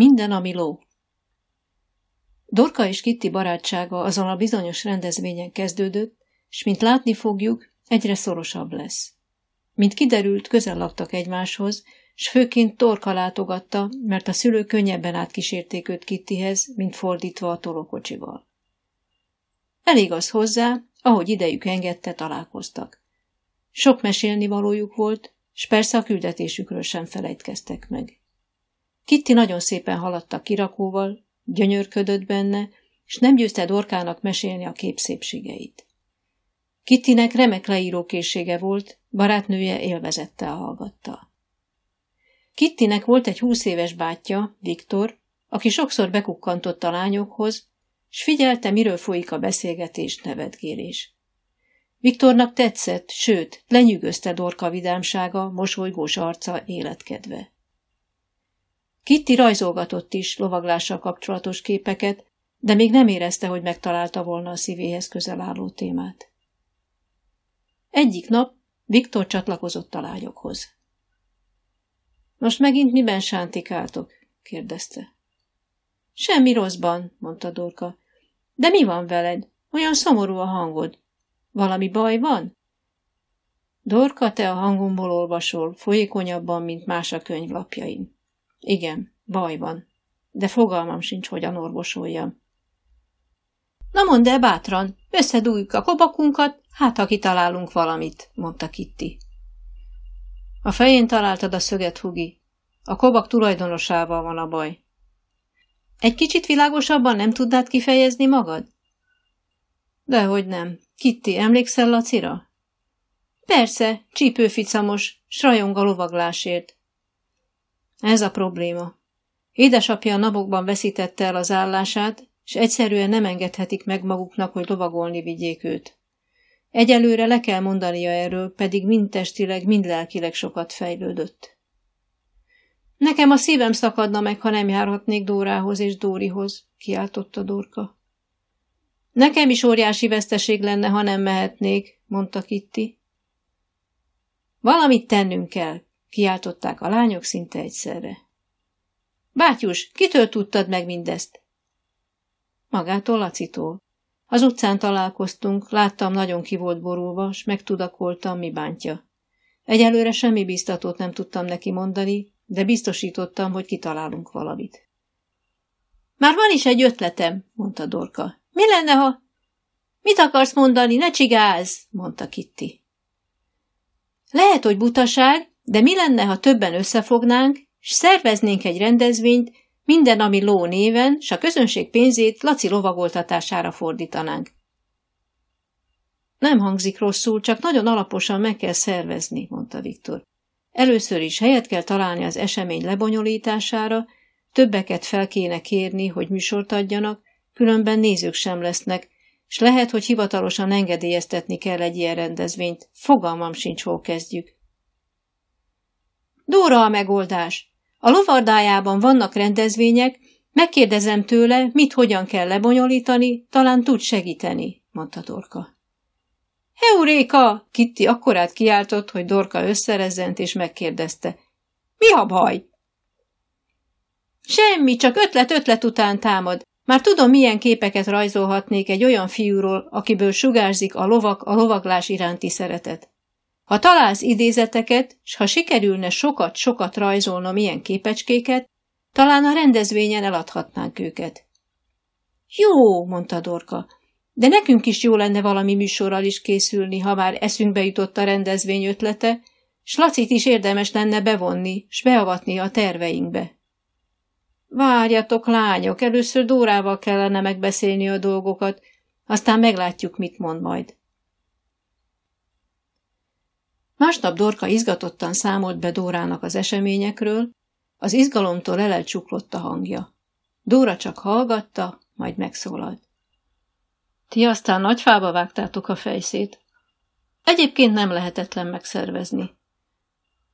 Minden, ami ló. Dorka és Kitti barátsága azon a bizonyos rendezvényen kezdődött, és mint látni fogjuk, egyre szorosabb lesz. Mint kiderült, közel laktak egymáshoz, s főként Torka látogatta, mert a szülők könnyebben átkísérték őt Kittihez, mint fordítva a tolókocsival. Elég az hozzá, ahogy idejük engedte, találkoztak. Sok mesélni valójuk volt, s persze a küldetésükről sem felejtkeztek meg. Kitti nagyon szépen haladt a kirakóval, gyönyörködött benne, és nem győzte Dorkának mesélni a kép szépségeit. Kittinek remek leírókészsége volt, barátnője élvezettel hallgatta. Kittinek volt egy húsz éves bátyja, Viktor, aki sokszor bekukkantott a lányokhoz, s figyelte, miről folyik a beszélgetés, nevetgélés. Viktornak tetszett, sőt, lenyűgözte Dorka vidámsága, mosolygós arca, életkedve. Kitti rajzolgatott is lovaglással kapcsolatos képeket, de még nem érezte, hogy megtalálta volna a szívéhez közel álló témát. Egyik nap Viktor csatlakozott a lányokhoz. Most megint miben sántikáltok? kérdezte. Semmi rosszban, mondta Dorka. De mi van veled? Olyan szomorú a hangod. Valami baj van? Dorka, te a hangomból olvasol, folyékonyabban, mint más a könyvlapjain. Igen, baj van, de fogalmam sincs, hogyan orvosoljam. Na mondd el bátran, összedújjuk a kobakunkat, hát ha kitalálunk valamit, mondta Kitti. A fején találtad a szöget, Hugi. A kobak tulajdonosával van a baj. Egy kicsit világosabban nem tudnád kifejezni magad? Dehogy nem. Kitti, emlékszel Lacira? Persze, csípőficamos, s rajong a lovaglásért. Ez a probléma. Édesapja a napokban veszítette el az állását, és egyszerűen nem engedhetik meg maguknak, hogy lovagolni vigyék őt. Egyelőre le kell mondania erről, pedig mind testileg, mind lelkileg sokat fejlődött. Nekem a szívem szakadna meg, ha nem járhatnék Dórához és Dórihoz, kiáltotta Dorka. Nekem is óriási veszteség lenne, ha nem mehetnék, mondta Kitti. Valamit tennünk kell, kiáltották a lányok szinte egyszerre. Bátyus, kitől tudtad meg mindezt? Magától Lacitól. Az utcán találkoztunk, láttam, nagyon ki volt borulva, s megtudakoltam, mi bántja. Egyelőre semmi biztatót nem tudtam neki mondani, de biztosítottam, hogy kitalálunk valamit. Már van is egy ötletem, mondta Dorka. Mi lenne, ha... Mit akarsz mondani, ne csigáz, mondta Kitti. Lehet, hogy butaság, de mi lenne, ha többen összefognánk, és szerveznénk egy rendezvényt, minden, ami ló néven, s a közönség pénzét Laci lovagoltatására fordítanánk. Nem hangzik rosszul, csak nagyon alaposan meg kell szervezni, mondta Viktor. Először is helyet kell találni az esemény lebonyolítására, többeket fel kéne kérni, hogy műsort adjanak, különben nézők sem lesznek, és lehet, hogy hivatalosan engedélyeztetni kell egy ilyen rendezvényt. Fogalmam sincs, hol kezdjük. Dóra a megoldás. A lovardájában vannak rendezvények, megkérdezem tőle, mit hogyan kell lebonyolítani, talán tud segíteni, mondta Dorka. Heuréka! Kitti akkorát kiáltott, hogy Dorka összerezzent és megkérdezte. Mi a baj? Semmi, csak ötlet-ötlet után támad. Már tudom, milyen képeket rajzolhatnék egy olyan fiúról, akiből sugárzik a lovak, a lovaglás iránti szeretet. Ha találsz idézeteket, s ha sikerülne sokat-sokat rajzolnom ilyen képecskéket, talán a rendezvényen eladhatnánk őket. Jó, mondta Dorka, de nekünk is jó lenne valami műsorral is készülni, ha már eszünkbe jutott a rendezvény ötlete, s Lacit is érdemes lenne bevonni, s beavatni a terveinkbe. Várjatok, lányok, először Dórával kellene megbeszélni a dolgokat, aztán meglátjuk, mit mond majd. Másnap Dorka izgatottan számolt be Dórának az eseményekről, az izgalomtól elelcsuklott a hangja. Dóra csak hallgatta, majd megszólalt. Ti aztán nagy fába vágtátok a fejszét. Egyébként nem lehetetlen megszervezni.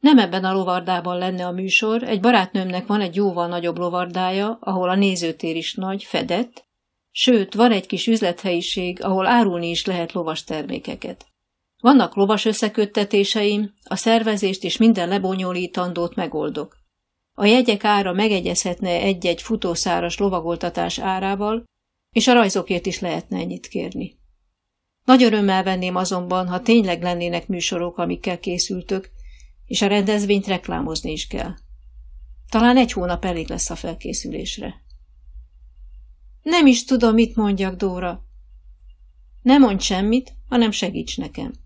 Nem ebben a lovardában lenne a műsor, egy barátnőmnek van egy jóval nagyobb lovardája, ahol a nézőtér is nagy, fedett, sőt, van egy kis üzlethelyiség, ahol árulni is lehet lovas termékeket. Vannak lovas összeköttetéseim, a szervezést és minden lebonyolítandót megoldok. a jegyek ára megegyezhetne egy-egy futószáras lovagoltatás árával, és a rajzokért is lehetne ennyit kérni. Nagy örömmel venném azonban, ha tényleg lennének műsorok, amikkel készültök, és a rendezvényt reklámozni is kell. Talán egy hónap elég lesz a felkészülésre. Nem is tudom, mit mondjak, Dóra. Ne mondj semmit, hanem segíts nekem.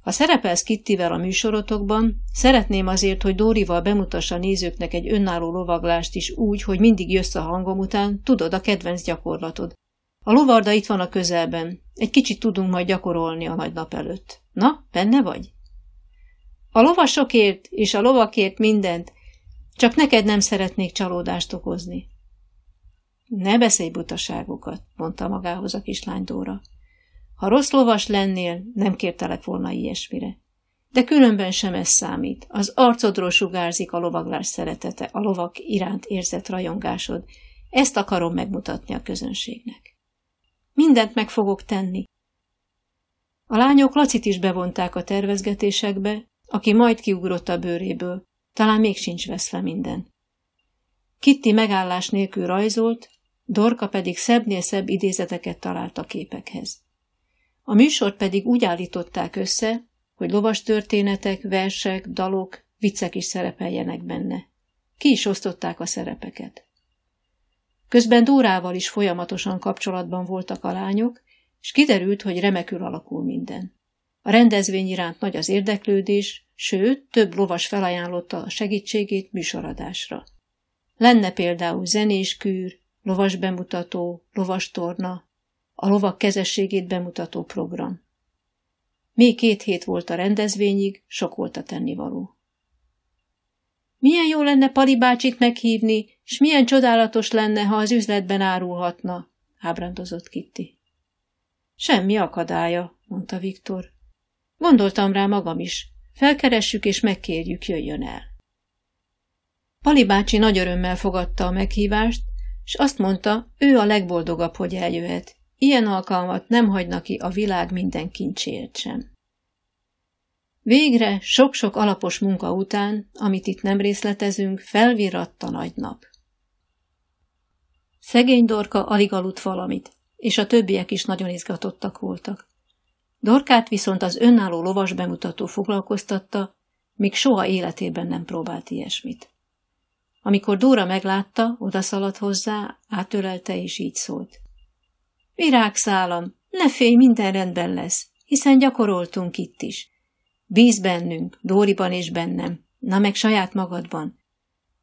Ha szerepelsz Kittivel a műsorotokban, szeretném azért, hogy Dórival bemutassa a nézőknek egy önálló lovaglást is úgy, hogy mindig jössz a hangom után, tudod a kedvenc gyakorlatod. A lovarda itt van a közelben. Egy kicsit tudunk majd gyakorolni a nagy nap előtt. Na, benne vagy? A lovasokért és a lovakért mindent, csak neked nem szeretnék csalódást okozni. Ne beszélj butaságokat, mondta magához a kislány Dóra. Ha rossz lovas lennél, nem kértelek volna ilyesmire. De különben sem ez számít. Az arcodról sugárzik a lovaglás szeretete, a lovak iránt érzett rajongásod. Ezt akarom megmutatni a közönségnek. Mindent meg fogok tenni. A lányok Lacit is bevonták a tervezgetésekbe, aki majd kiugrott a bőréből. Talán még sincs veszve minden. Kitti megállás nélkül rajzolt, Dorka pedig szebbnél szebb idézeteket talált a képekhez. A műsort pedig úgy állították össze, hogy lovas történetek, versek, dalok, viccek is szerepeljenek benne. Ki is osztották a szerepeket. Közben Dórával is folyamatosan kapcsolatban voltak a lányok, és kiderült, hogy remekül alakul minden. A rendezvény iránt nagy az érdeklődés, sőt, több lovas felajánlotta a segítségét műsoradásra. Lenne például zenés kűr, lovas bemutató, lovas torna, a lovak kezességét bemutató program. Még két hét volt a rendezvényig, sok volt a tennivaló. Milyen jó lenne Pali bácsit meghívni, és milyen csodálatos lenne, ha az üzletben árulhatna, ábrándozott Kitty. Semmi akadálya, mondta Viktor. Gondoltam rá magam is. Felkeressük és megkérjük, jöjjön el. Pali bácsi nagy örömmel fogadta a meghívást, és azt mondta, ő a legboldogabb, hogy eljöhet, Ilyen alkalmat nem hagyna ki a világ minden kincséért sem. Végre, sok-sok alapos munka után, amit itt nem részletezünk, felvirratt a nagy nap. Szegény Dorka alig aludt valamit, és a többiek is nagyon izgatottak voltak. Dorkát viszont az önálló lovas bemutató foglalkoztatta, még soha életében nem próbált ilyesmit. Amikor Dóra meglátta, odaszaladt hozzá, átölelte és így szólt. Virágszálam, ne félj, minden rendben lesz, hiszen gyakoroltunk itt is. Bíz bennünk, Dóriban és bennem, na meg saját magadban.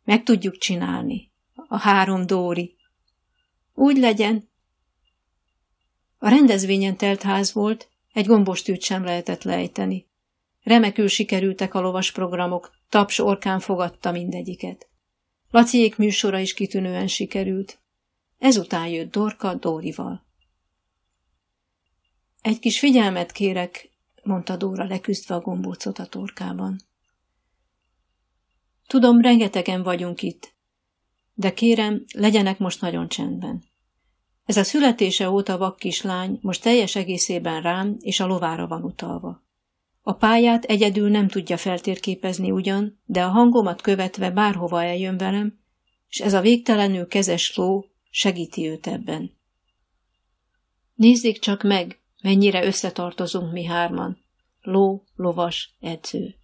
Meg tudjuk csinálni. A három Dóri. Úgy legyen. A rendezvényen telt ház volt, egy gombostűt sem lehetett lejteni. Remekül sikerültek a lovas programok, taps orkán fogadta mindegyiket. Laciék műsora is kitűnően sikerült. Ezután jött Dorka Dórival. Egy kis figyelmet kérek, mondta Dóra leküzdve a gombócot a torkában. Tudom, rengetegen vagyunk itt, de kérem, legyenek most nagyon csendben. Ez a születése óta vak kislány most teljes egészében rám és a lovára van utalva. A pályát egyedül nem tudja feltérképezni ugyan, de a hangomat követve bárhova eljön velem, és ez a végtelenül kezes ló segíti őt ebben. Nézzék csak meg, Mennyire összetartozunk mi hárman. Ló, lovas, edző.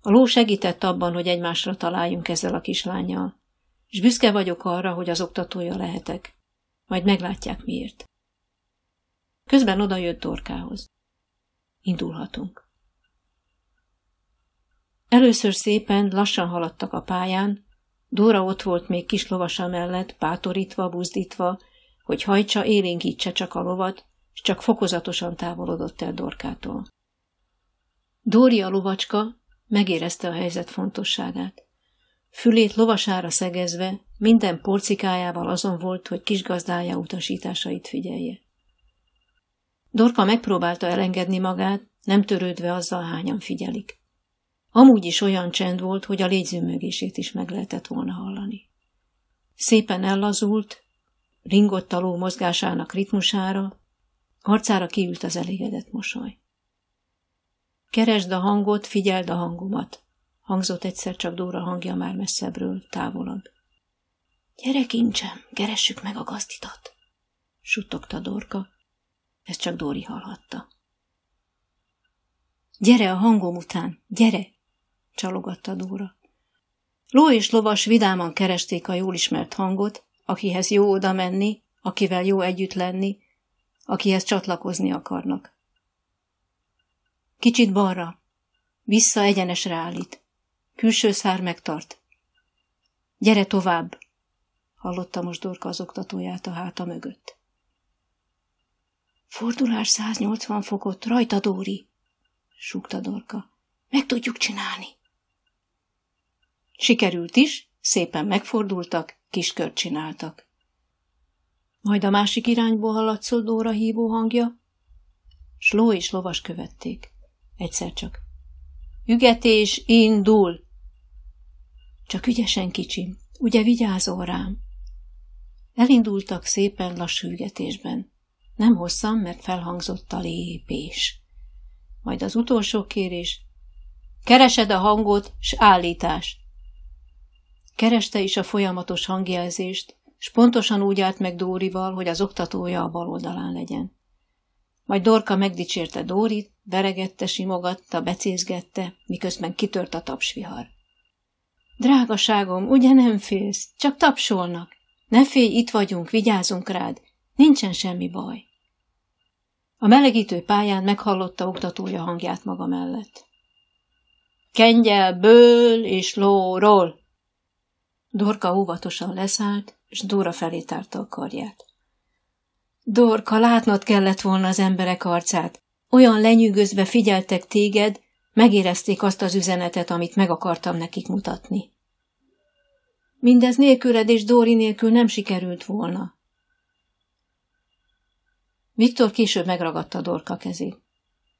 A ló segített abban, hogy egymásra találjunk ezzel a kislányjal, és büszke vagyok arra, hogy az oktatója lehetek. Majd meglátják miért. Közben odajött Dorkához. Indulhatunk. Először szépen, lassan haladtak a pályán, Dóra ott volt még kis lovasa mellett, bátorítva, buzdítva, hogy hajtsa, élénkítse csak a lovat, és csak fokozatosan távolodott el Dorkától. Dóri a lovacska megérezte a helyzet fontosságát. Fülét lovasára szegezve, minden porcikájával azon volt, hogy kisgazdája utasításait figyelje. Dorka megpróbálta elengedni magát, nem törődve azzal, hányan figyelik. Amúgy is olyan csend volt, hogy a légyzőmögését is meg lehetett volna hallani. Szépen ellazult, ringott a ló mozgásának ritmusára, Arcára kiült az elégedett mosoly. Keresd a hangot, figyeld a hangomat. hangzott egyszer csak Dóra hangja már messzebbről, távolabb. Gyere, kincsem, keressük meg a gazditat, suttogta Dorka. Ezt csak Dóri hallhatta. Gyere a hangom után, gyere! csalogatta Dóra. Ló és lovas vidáman keresték a jól ismert hangot, akihez jó oda menni, akivel jó együtt lenni, akihez csatlakozni akarnak. Kicsit balra, vissza egyenesre állít. Külső szár megtart. Gyere tovább, hallotta most Dorka az oktatóját a háta mögött. Fordulás 180 fokot, rajta Dóri, súgta Dorka. Meg tudjuk csinálni. Sikerült is, szépen megfordultak, kis kört csináltak. Majd a másik irányból hallatszott Dóra hívó hangja, s ló és lovas követték. Egyszer csak. Ügetés indul! Csak ügyesen, kicsim, ugye vigyázol rám? Elindultak szépen lassú ügetésben. Nem hosszan, mert felhangzott a lépés. Majd az utolsó kérés. Keresed a hangot, s állítás. Kereste is a folyamatos hangjelzést, s pontosan úgy állt meg Dórival, hogy az oktatója a bal oldalán legyen. Majd Dorka megdicsérte Dórit, veregette, simogatta, becézgette, miközben kitört a tapsvihar. Drágaságom, ugye nem félsz? Csak tapsolnak. Ne félj, itt vagyunk, vigyázunk rád. Nincsen semmi baj. A melegítő pályán meghallotta oktatója hangját maga mellett. Kengyel, ből és lóról! Dorka óvatosan leszállt, és Dóra felé tárta a karját. Dorka, látnod kellett volna az emberek arcát. Olyan lenyűgözve figyeltek téged, megérezték azt az üzenetet, amit meg akartam nekik mutatni. Mindez nélküled és Dóri nélkül nem sikerült volna. Viktor később megragadta Dorka kezét.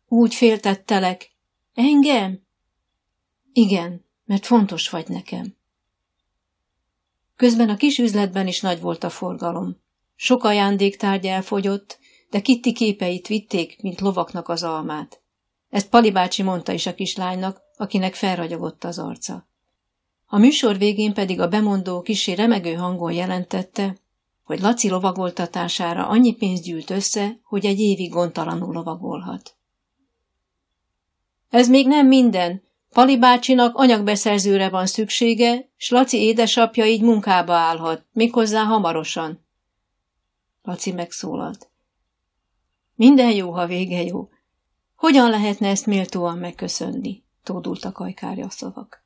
Úgy féltettelek. Engem? Igen, mert fontos vagy nekem. Közben a kis üzletben is nagy volt a forgalom. Sok ajándéktárgy elfogyott, de Kitti képeit vitték, mint lovaknak az almát. Ezt Pali bácsi mondta is a kislánynak, akinek felragyogott az arca. A műsor végén pedig a bemondó kisé remegő hangon jelentette, hogy Laci lovagoltatására annyi pénz gyűlt össze, hogy egy évig gondtalanul lovagolhat. Ez még nem minden. Pali bácsinak anyagbeszerzőre van szüksége, s Laci édesapja így munkába állhat, méghozzá hamarosan. Laci megszólalt. Minden jó, ha vége jó. Hogyan lehetne ezt méltóan megköszönni? Tódult a kajkárja szavak.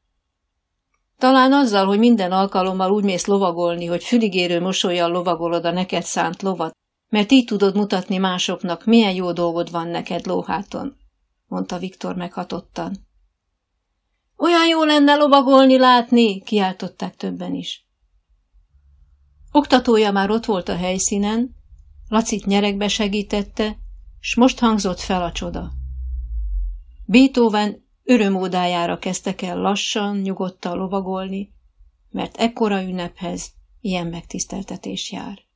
Talán azzal, hogy minden alkalommal úgy mész lovagolni, hogy füligérő mosolyjal lovagolod a neked szánt lovat, mert így tudod mutatni másoknak, milyen jó dolgod van neked lóháton, mondta Viktor meghatottan. Olyan jó lenne lovagolni látni, kiáltották többen is. Oktatója már ott volt a helyszínen, Lacit nyerekbe segítette, s most hangzott fel a csoda. Beethoven örömódájára kezdtek el lassan, nyugodtan lovagolni, mert ekkora ünnephez ilyen megtiszteltetés jár.